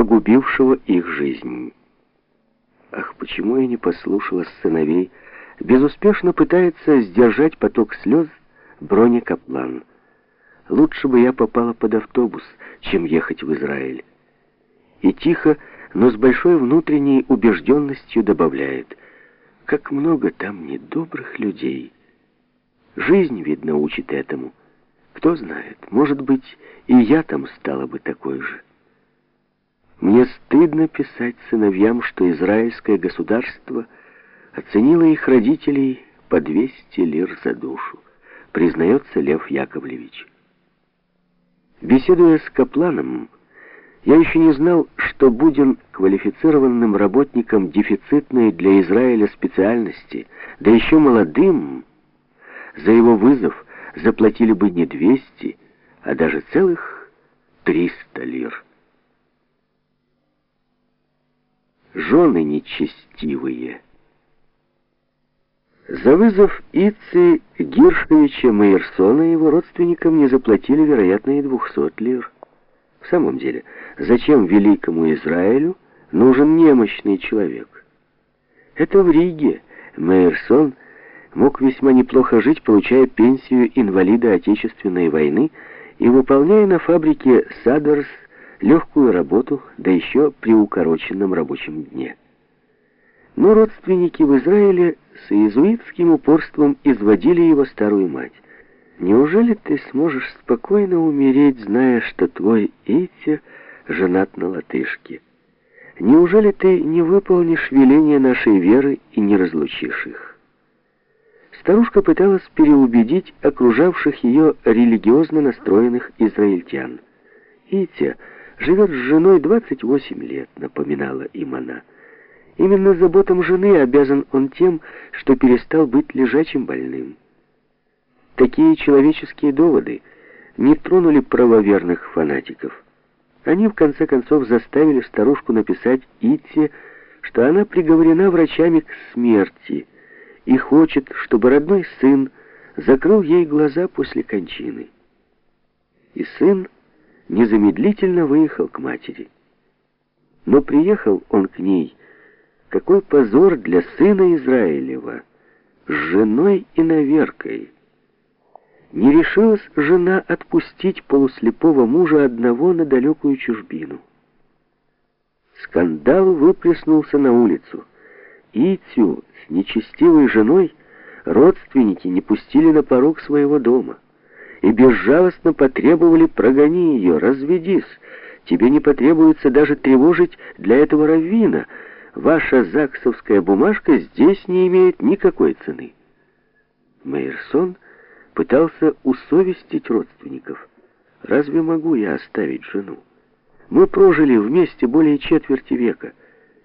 погубившего их жизнь. Ах, почему я не послушалась сыновей? Безуспешно пытается сдержать поток слез Броня Каплан. Лучше бы я попала под автобус, чем ехать в Израиль. И тихо, но с большой внутренней убежденностью добавляет, как много там недобрых людей. Жизнь, видно, учит этому. Кто знает, может быть, и я там стала бы такой же. Мне стыдно писать сыновьям, что израильское государство оценило их родителей по 200 лир за душу, признается Лев Яковлевич. Беседуя с Капланом, я еще не знал, что будем квалифицированным работником дефицитной для Израиля специальности, да еще молодым, за его вызов заплатили бы не 200, а даже целых 300 лир. Жены нечестивые. За вызов Ицы Гиршевича Майерсона его родственникам не заплатили, вероятно, и 200 лир. В самом деле, зачем великому Израилю нужен немощный человек? Это в Риге Майерсон мог весьма неплохо жить, получая пенсию инвалида Отечественной войны и выполняя на фабрике «Садерс» легкую работу, да еще при укороченном рабочем дне. Но родственники в Израиле с иезуитским упорством изводили его старую мать. «Неужели ты сможешь спокойно умереть, зная, что твой Итя женат на латышке? Неужели ты не выполнишь веления нашей веры и не разлучишь их?» Старушка пыталась переубедить окружавших ее религиозно настроенных израильтян. «Итя живет с женой 28 лет», — напоминала им она. Именно заботам жены обязан он тем, что перестал быть лежачим больным. Такие человеческие доводы не тронули правоверных фанатиков. Они, в конце концов, заставили старушку написать Итте, что она приговорена врачами к смерти и хочет, чтобы родной сын закрыл ей глаза после кончины. И сын незамедлительно выехал к матери. Но приехал он к ней какой позор для сына Израилева с женой и наверкой. Не решилась жена отпустить полуслепого мужа одного на далекую чужбину. Скандал выплеснулся на улицу. Итю с нечестивой женой родственники не пустили на порог своего дома и безжалостно потребовали «прогони ее, разведись, тебе не потребуется даже тревожить для этого раввина», Ваша заксовская бумажка здесь не имеет никакой цены. Мейерсон пытался усовестить родственников. Разве могу я оставить жену? Мы прожили вместе более четверти века.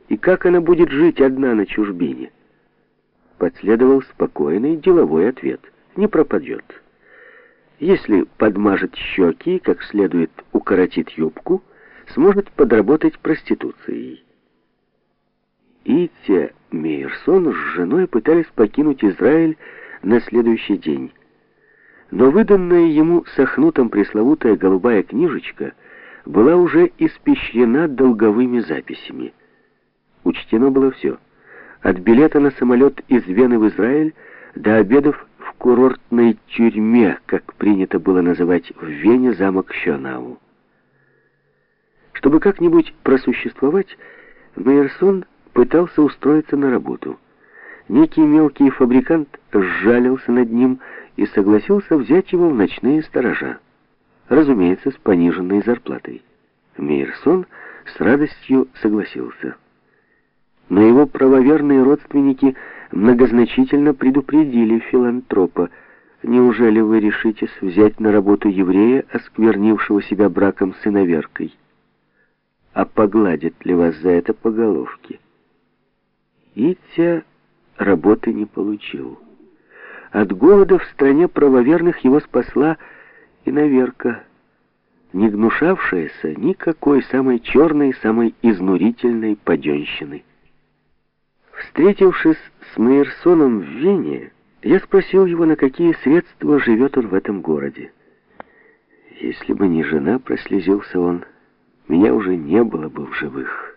И как она будет жить одна на чужбине? Последовал спокойный деловой ответ. Не пропадет. Если подмажет щеки и как следует укоротит юбку, сможет подработать проституцией. Итя Мейерсон с женой пытались покинуть Израиль на следующий день. Но выданная ему Сахнутом пресловутая голубая книжечка была уже испещрена долговыми записями. Учтено было все. От билета на самолет из Вены в Израиль до обедов курортной тюрьме, как принято было называть в Вене замок Щонау. Чтобы как-нибудь просуществовать, Мейерсон пытался устроиться на работу. Некий мелкий фабрикант сжалился над ним и согласился взять его в ночные сторожа. Разумеется, с пониженной зарплатой. Мейерсон с радостью согласился. Но его правоверные родственники многозначительно предупредили филантропа. «Неужели вы решитесь взять на работу еврея, осквернившего себя браком с иноверкой? А погладят ли вас за это по головке?» Итя работы не получил. От голода в стране правоверных его спасла иноверка, не гнушавшаяся никакой самой черной, самой изнурительной паденщины. Встретившись с Мейерсоном в Вене, я спросил его, на какие средства живет он в этом городе. Если бы не жена, прослезился он, меня уже не было бы в живых.